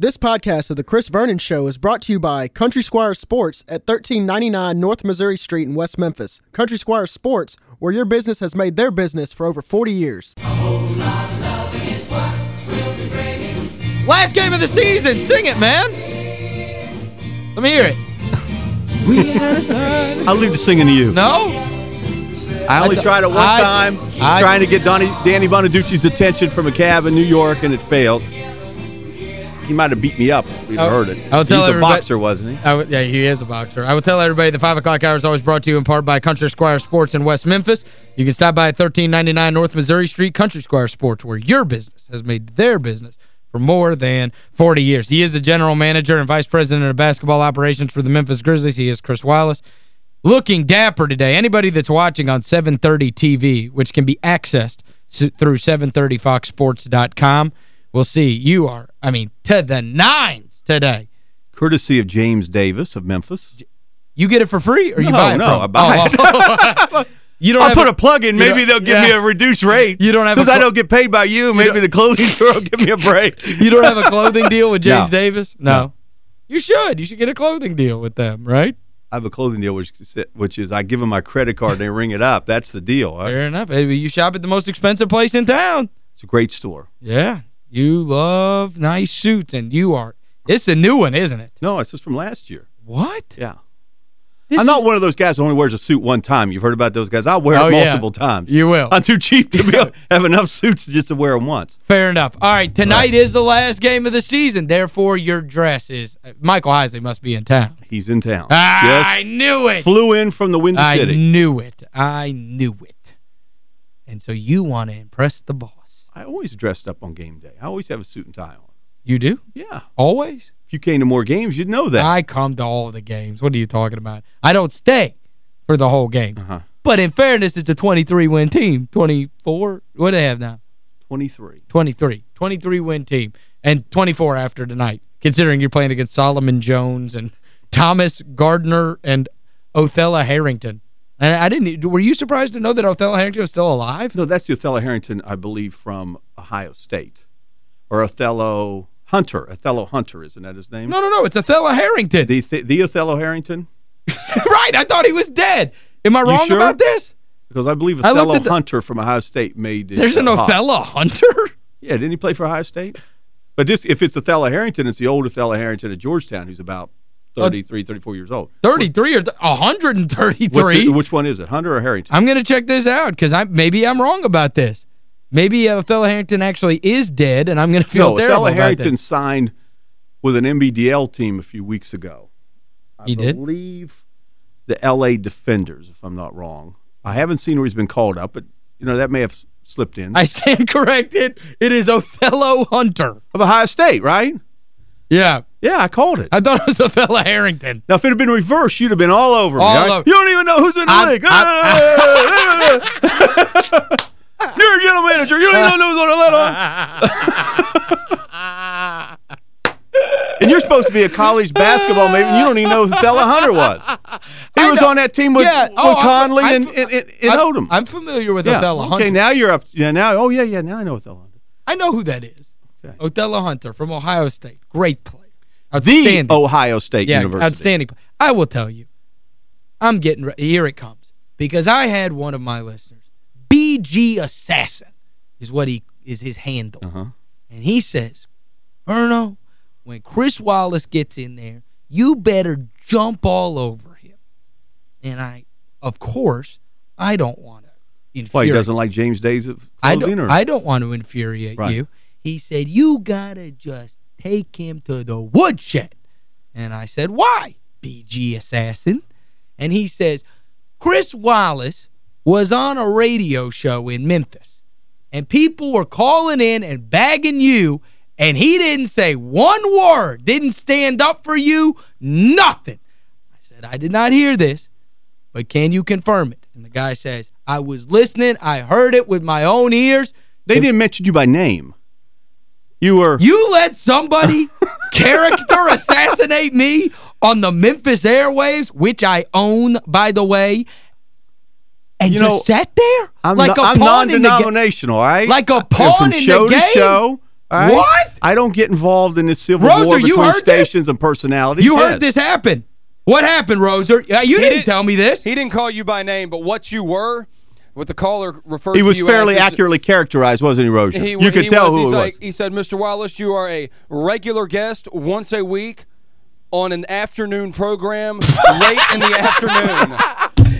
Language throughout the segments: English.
This podcast of The Chris Vernon Show is brought to you by Country Squire Sports at 1399 North Missouri Street in West Memphis. Country Squire Sports, where your business has made their business for over 40 years. Last game of the season. Sing it, man. Let me hear it. I'll leave the singing to you. No? I only I- tried it one I- time, I- trying to get Donnie, Danny Bonaducci's attention from a cab in New York, and it failed. He might have beat me up if we'd I'll- heard it. Tell He's a boxer, wasn't he? I would- yeah, he is a boxer. I will tell everybody the 5 o'clock hour is always brought to you in part by Country Squire Sports in West Memphis. You can stop by at 1399 North Missouri Street, Country Squire Sports, where your business has made their business for more than 40 years. He is the general manager and vice president of basketball operations for the Memphis Grizzlies. He is Chris Wallace. Looking dapper today. Anybody that's watching on 730 TV, which can be accessed through 730foxsports.com, will see you are, I mean, to the nines today. Courtesy of James Davis of Memphis. You get it for free or you buy it no, from? I buy Oh, you don't I'll put a plug in. Maybe they'll give yeah. me a reduced rate. You don't have a Since I don't get paid by you, maybe don't- the clothing store will give me a break. You don't have a clothing deal with James No. Davis? No. No. You should. You should get a clothing deal with them, right? I have a clothing deal, which which is I give them my credit card and they ring it up. That's the deal. I- Fair enough. Maybe you shop at the most expensive place in town. It's a great store. Yeah. You love nice suits and you are it's a new one, isn't it? No, it's just from last year. What? Yeah. This I'm not one of those guys who only wears a suit one time. You've heard about those guys. I'll wear Oh, it yeah. multiple times. You will. I'm too cheap to be, have enough suits just to wear them once. Fair enough. All right, tonight is the last game of the season. Therefore, your dress is Michael Heisley must be in town. He's in town. Ah, I knew it. Flew in from the Windy I City. I knew it. I knew it. And so you want to impress the boss. I always dressed up on game day. I always have a suit and tie on. You do? Yeah. Always? If you came to more games, you'd know that. I come to all the games. What are you talking about? I don't stay for the whole game. Uh-huh. But in fairness, it's a 23-win team. 24? What do they have now? 23. 23. 23-win team. And 24 after tonight, considering you're playing against Solomon Jones and Thomas Gardner and Othella Harrington. And I didn't were you surprised to know that Othello Harrington was still alive? No, that's the Othello Harrington, I believe, from Ohio State. Or Othello Hunter. Othello Hunter, isn't that his name? No, no, no. It's Othello Harrington. The, the Othello Harrington? right. I thought he was dead. Am I wrong sure? about this? Because I believe I Othello the- Hunter from Ohio State made it. There's an hot. Othello Hunter? Yeah, didn't he play for Ohio State? But this, if it's Othello Harrington, it's the old Othello Harrington at Georgetown, who's about 33, 34 years old. 33 or th- 133? It- which one is it, Hunter or Harrington? I'm going to check this out because I maybe I'm wrong about this. Maybe uh, Othello Harrington actually is dead, and I'm going to feel no, terrible Othello about Harrington this. signed with an NBDL team a few weeks ago. I He did? believe the L.A. D-Fenders, if I'm not wrong. I haven't seen where he's been called up, but you know that may have slipped in. I stand corrected. It is Othello Hunter. of Ohio State, right? Yeah. Yeah, I called it. I thought it was the Othello Harrington. now, if it had been reversed, you'd have been all over me. All right? over. You don't even know who's in the I- league. I- ah! You're a general manager. You don't even know who's on the letter. And you're supposed to be a college basketball maybe, and you don't even know who Stella Hunter was. He I was on that team with, Yeah. with Oh, Conley I'm- and, and, and, and I'm, Odom. I'm familiar with yeah. Othello okay, Hunter. now you're up. Yeah, now, oh, yeah, yeah, now I know Othello Hunter. I know who that is. Okay. Othello Hunter from Ohio State. Great player. The Ohio State yeah, University. outstanding. play. I will tell you. I'm getting re- here it comes. Because I had one of my listeners, BG Assassin is what he is his handle. Uh-huh. And he says, Verno, when Chris Wallace gets in there, you better jump all over him. And I, of course, I don't want to Why, infuriate. he doesn't like James Davis of I don't, or? I don't want to infuriate Right. you. He said, you got to just take him to the woodshed. And I said, why, BG Assassin? And he says, Chris Wallace was on a radio show in Memphis. And people were calling in and bagging you, and he didn't say one word, didn't stand up for you, nothing. I said, I did not hear this, but can you confirm it? And the guy says, I was listening, I heard it with my own ears. They didn't mention you by name. You were... You let somebody character assassinate me on the Memphis airwaves, which I own, by the way, and You just know, sat there? I'm, like no- a I'm pawn in the ga- non-denominational, all right? Like a pawn From in show the to game? show, All right? What? I don't get involved in this civil Roser, war you between heard this? stations and personalities. You Yes. heard this happen. What happened, Roser? Uh, you didn't did- tell me this. He didn't call you by name, but what you were, what the caller referred He to was you fairly as is- accurately characterized, wasn't he, Rozier? He, you could he tell was, who he's it like, was. He said, Mr. Wallace, you are a regular guest once a week on an afternoon program late in the afternoon.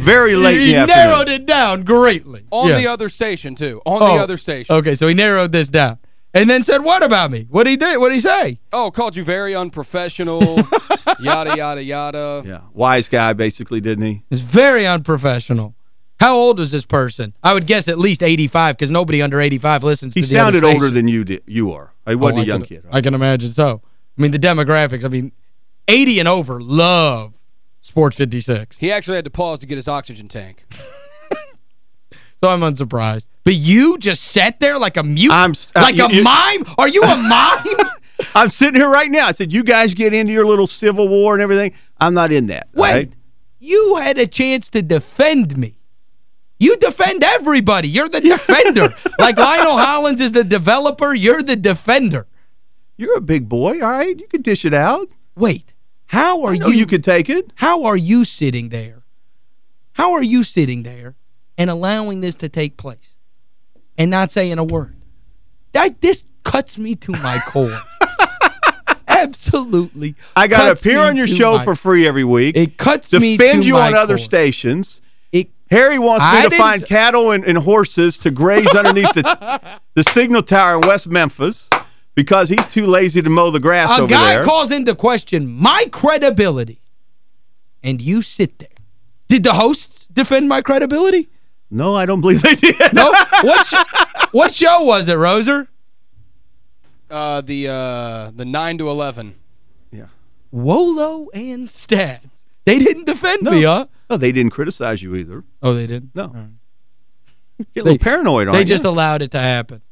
Very late he in the afternoon. He narrowed it down greatly. On Yeah. the other station, too. On Oh, the other station. Okay, so he narrowed this down. And then said, what about me? What did he do? What did he say? Oh, called you very unprofessional, yada, yada, yada. Yeah, wise guy, basically, didn't he? It's very unprofessional. How old was this person? I would guess at least 85 because nobody under 85 listens He to the other sounded older than you did. You are. He wasn't Oh, a I young can- kid. I can imagine so. I mean, the demographics, I mean, 80 and over love Sports 56. He actually had to pause to get his oxygen tank. So I'm unsurprised. But you just sat there like a mute? I'm uh, like you- a you- mime? Are you a mime? I'm sitting here right now. I said, you guys get into your little civil war and everything. I'm not in that. Wait, right? you had a chance to defend me. You defend everybody. You're the defender. like Lionel Hollins is the developer, you're the defender. You're a big boy, all right? You can dish it out. Wait, how are you you could take it. how are you sitting there? How are you sitting there and allowing this to take place and not saying a word? That this cuts me to my core. Absolutely. I got to appear on your show my- for free every week. It cuts me to defend you on other core. stations. It Harry wants I me to find cattle and, and horses to graze underneath the the signal tower in West Memphis because he's too lazy to mow the grass a over guy calls into question my credibility and you sit there. Did the hosts defend my credibility? no, I don't believe they did. No. what sh what show was it, Roser? Uh, the uh, the 9 to 11. yeah. Wolo and Stats. They didn't defend me, huh? No, they didn't criticize you either. Oh, they didn't? No. Right. Get a little paranoid on They just allowed it to happen.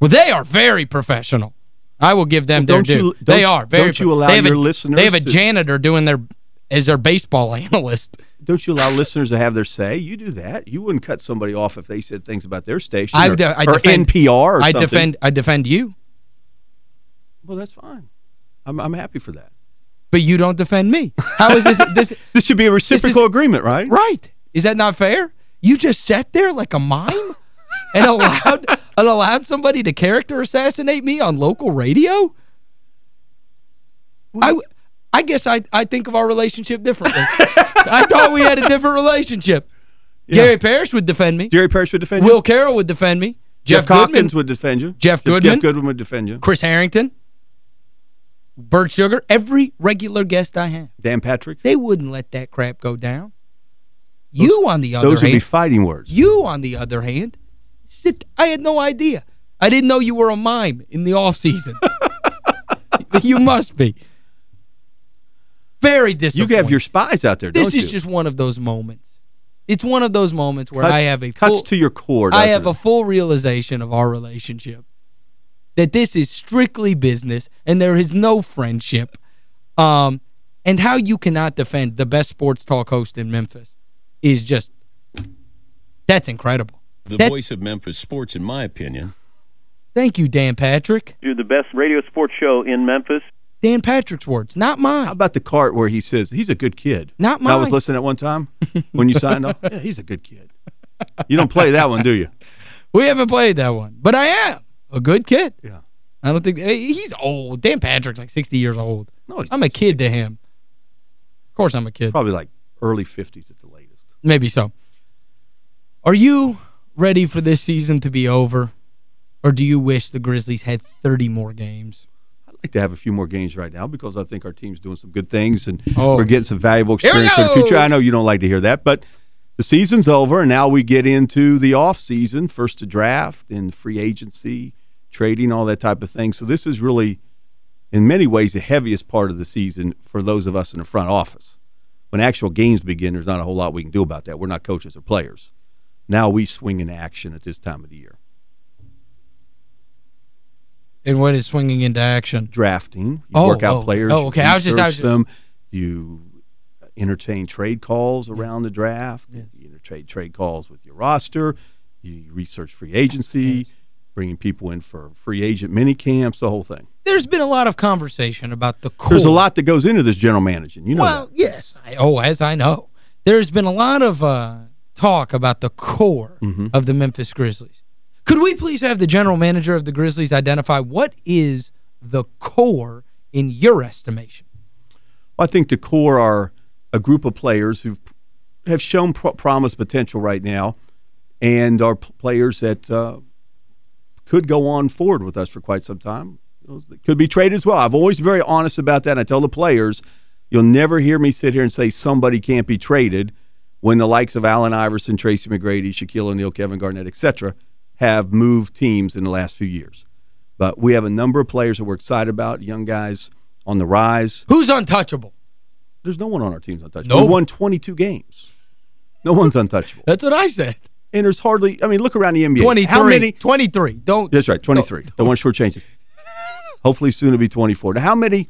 Well, they are very professional. I will give them Well, their don't you- due. they are very don't you allow they your a, listeners They have a to- janitor doing their as their baseball analyst. Don't you allow listeners to have their say? You do that. You wouldn't cut somebody off if they said things about their station I or, I or defend- NPR or I something. defend I defend you, Well, that's fine. I'm I'm happy for that. But you don't defend me. How is this this This should be a reciprocal agreement, right? right? Is that not fair? You just sat there like a mime and allowed and allowed somebody to character assassinate me on local radio? I I guess I I think of our relationship differently. I thought we had a different relationship. Gary Parrish would defend me. Jerry Parrish would defend Will you. Will Carroll would defend me. Jeff, Jeff, Goodman, would defend you. Jeff Goodman. Jeff Goodman would defend you. Chris Harrington, Bert Sugar, every regular guest I have. Dan Patrick. They wouldn't let that crap go down. you, on the other Those would hand, be fighting words. you, on the other hand, sit. I had no idea. I didn't know you were a mime in the off season. you must be. Very disappointed. You have your spies out there, This is you? just one of those moments. It's one of those moments where cuts, I have a cuts full, to your core. I have it? a full realization of our relationship. That this is strictly business and there is no friendship. Um, and how you cannot defend the best sports talk host in Memphis is just, that's incredible. The That's- voice of Memphis sports, in my opinion. Thank you, Dan Patrick. You're the best radio sports show in Memphis. Dan Patrick's words, not mine. How about the cart where he says he's a good kid? Not mine. I was listening at one time when you signed up. Yeah, he's a good kid. You don't play that one, do you? We haven't played that one, but I am a good kid. Yeah. I don't think he's old. Dan Patrick's like 60 years old. No, he's I'm a kid to him. Of course I'm a kid. Probably like early 50s at the latest. Maybe so. Are you ready for this season to be over? Or do you wish the Grizzlies had 30 more games? I'd like to have a few more games right now because I think our team's doing some good things and Oh. we're getting some valuable experience for the future. I know you don't like to hear that, but the season's over and now we get into the off season, first to draft and free agency, trading, all that type of thing. So this is really in many ways the heaviest part of the season for those of us in the front office. When actual games begin, there's not a whole lot we can do about that. We're not coaches or players. Now we swing into action at this time of the year. And what is swinging into action? drafting. You Oh, work out oh, players. oh, okay. I was just- I was research them. You entertain trade calls around the draft. Yeah. You entertain trade calls with your roster. You research free agency. Bringing people in for free agent mini camps, the whole thing. There's been a lot of conversation about the core. There's a lot that goes into this general managing. You know well, that. yes. I, oh, as I know. There's been a lot of uh, talk about the core Mm-hmm. of the Memphis Grizzlies. Could we please have the general manager of the Grizzlies identify what is the core in your estimation? Well, I think the core are a group of players who have shown pro- promise potential right now and are players that uh, could go on forward with us for quite some time. Could be traded as well. I've always been very honest about that. I tell the players, you'll never hear me sit here and say somebody can't be traded when the likes of Allen Iverson, Tracy McGrady, Shaquille O'Neal, Kevin Garnett, etc., have moved teams in the last few years. But we have a number of players that we're excited about, young guys on the rise. Who's untouchable? There's no one on our team's untouchable. No. We won 22 games. No one's untouchable. That's what I said. And there's hardly, I mean, look around the NBA. 23. How many? 23. Don't. That's right, 23. Don't want to shortchange it. Hopefully soon it'll be 24. Now, how many,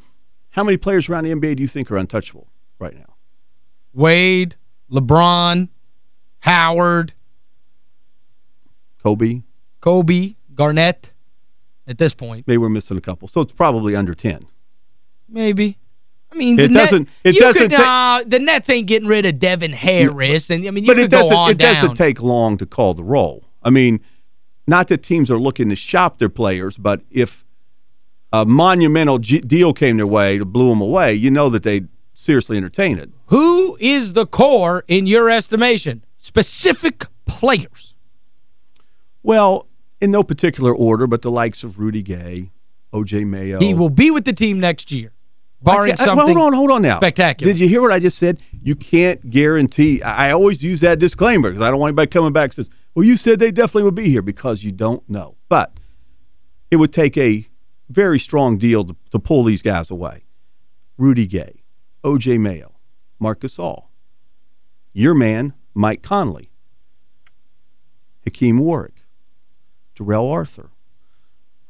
how many players around the NBA do you think are untouchable right now? Wade, LeBron, Howard, Kobe? Kobe, Garnett at this point. Maybe we're missing a couple. So it's probably under 10. Maybe. I mean, It the doesn't- it doesn't Could, nah, uh, the Nets ain't getting rid of Devin Harris, and I mean, you but it doesn't, it down. doesn't take long to call the roll. I mean, not that teams are looking to shop their players, but if a monumental G- deal came their way to blew them away, you know that they'd seriously entertain it. Who is the core in your estimation? Specific players. Well, in no particular order, but the likes of Rudy Gay, O.J. Mayo. He will be with the team next year, barring I I- something. hold on, hold on now. spectacular. Did you hear what I just said? You can't guarantee. I I always use that disclaimer because I don't want anybody coming back and says, well, you said they definitely would be here because you don't know. But it would take a very strong deal to, to pull these guys away. Rudy Gay, O.J. Mayo, Marc Gasol, your man, Mike Conley, Hakim Warrick, Darrell Arthur.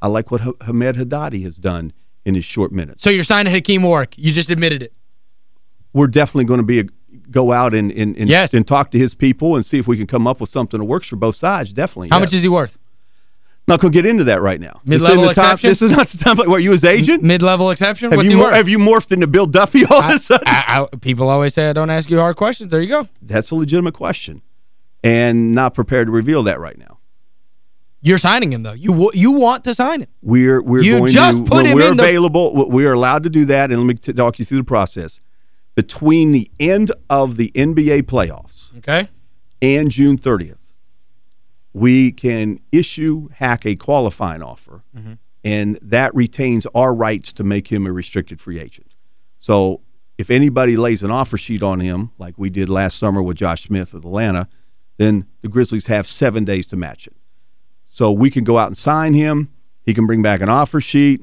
I like what Ha- Hamed Haddadi has done in his short minutes. So you're signing Hakim Warrick. You just admitted it. we're definitely going to be a, go out and and, and, Yes. and talk to his people and see if we can come up with something that works for both sides. Definitely. How yes. much is he worth? Not going to get into that right now. Mid-level the time- exception? This is not the time. Like, were you his agent? Mid-level exception? have What's you have you morphed into Bill Duffy all of I- a sudden? I- I- people always say I don't ask you hard questions. There you go. That's a legitimate question, and not prepared to reveal that right now. You're signing him, though. You you want to sign him. We're we're You going just to put him we're available. we- We're allowed to do that, and let me talk you through the process. Between the end of the NBA playoffs Okay? and June 30th, we can issue Hack a qualifying offer, Mm-hmm. and that retains our rights to make him a restricted free agent. So if anybody lays an offer sheet on him, like we did last summer with Josh Smith of Atlanta, then the Grizzlies have seven days to match it. So we can go out and sign him. He can bring back an offer sheet.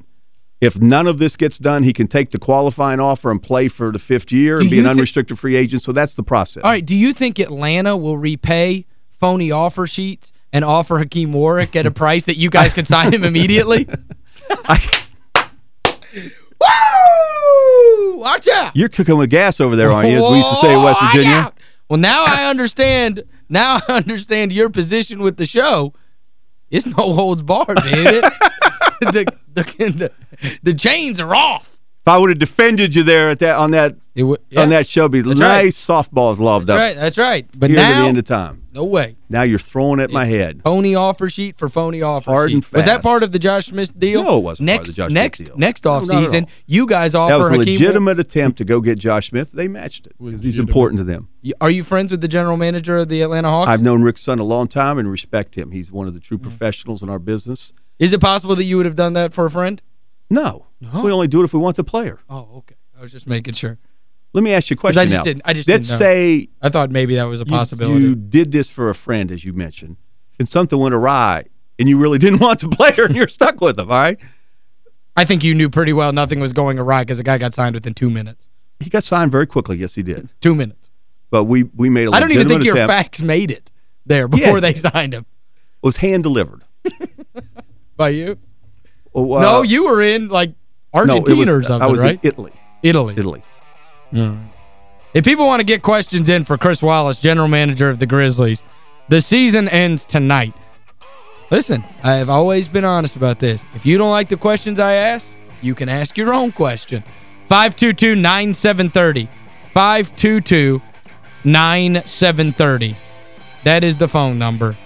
If none of this gets done, he can take the qualifying offer and play for the fifth year Do and be an unrestricted free agent. So that's the process. All right, do you think Atlanta will repay phony offer sheets and offer Hakim Warrick at a price that you guys can sign him immediately? Woo! Watch out! You're cooking with gas over there, aren't you? As we used to say in West Virginia. Well, now I understand. Now I understand your position with the show. It's no holds barred, baby. the, the, the, the chains are off. If I would have defended you there at that on that It would, yeah. on that show, be That's nice softballs lobbed That's up right, that's right. But here to the end of time. no way. Now you're throwing at my head. Phony offer sheet for phony offer Hard sheet. and Was that part of the Josh Smith deal? No, it wasn't part of next, the Josh Smith next, deal. Next No, off not at season, you guys offer That was a Hakim legitimate attempt to go get Josh Smith. They matched it because he's important to them. Are you friends with the general manager of the Atlanta Hawks? I've known Rick Sund a long time and respect him. He's one of the true Mm. professionals in our business. Is it possible that you would have done that for a friend? No. No? We only do it if we want the player. Oh, okay. I was just making sure. Let me ask you a question I just now. didn't- I just Let's didn't know. say I thought maybe that was a possibility. You, did this for a friend, as you mentioned, and something went awry, and you really didn't want the player, and you're stuck with him, all right? I think you knew pretty well nothing was going awry because the guy got signed within two minutes. He got signed very quickly. Yes, he did. Two minutes. But we we made a I don't even think legitimate your fax made it there before Yeah. they signed him. It was hand delivered. By you? Oh, uh, no, you were in, like, no, Argentina was, or something, I was right? in Italy. Italy. Italy. If people want to get questions in for Chris Wallace, general manager of the Grizzlies, the season ends tonight. Listen, I have always been honest about this. If you don't like the questions I ask, you can ask your own question. 522-9730. 522-9730. That is the phone number.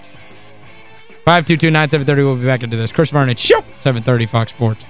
522-9730. We'll be back into this. Chris Vernon, Show, 730 Fox Sports.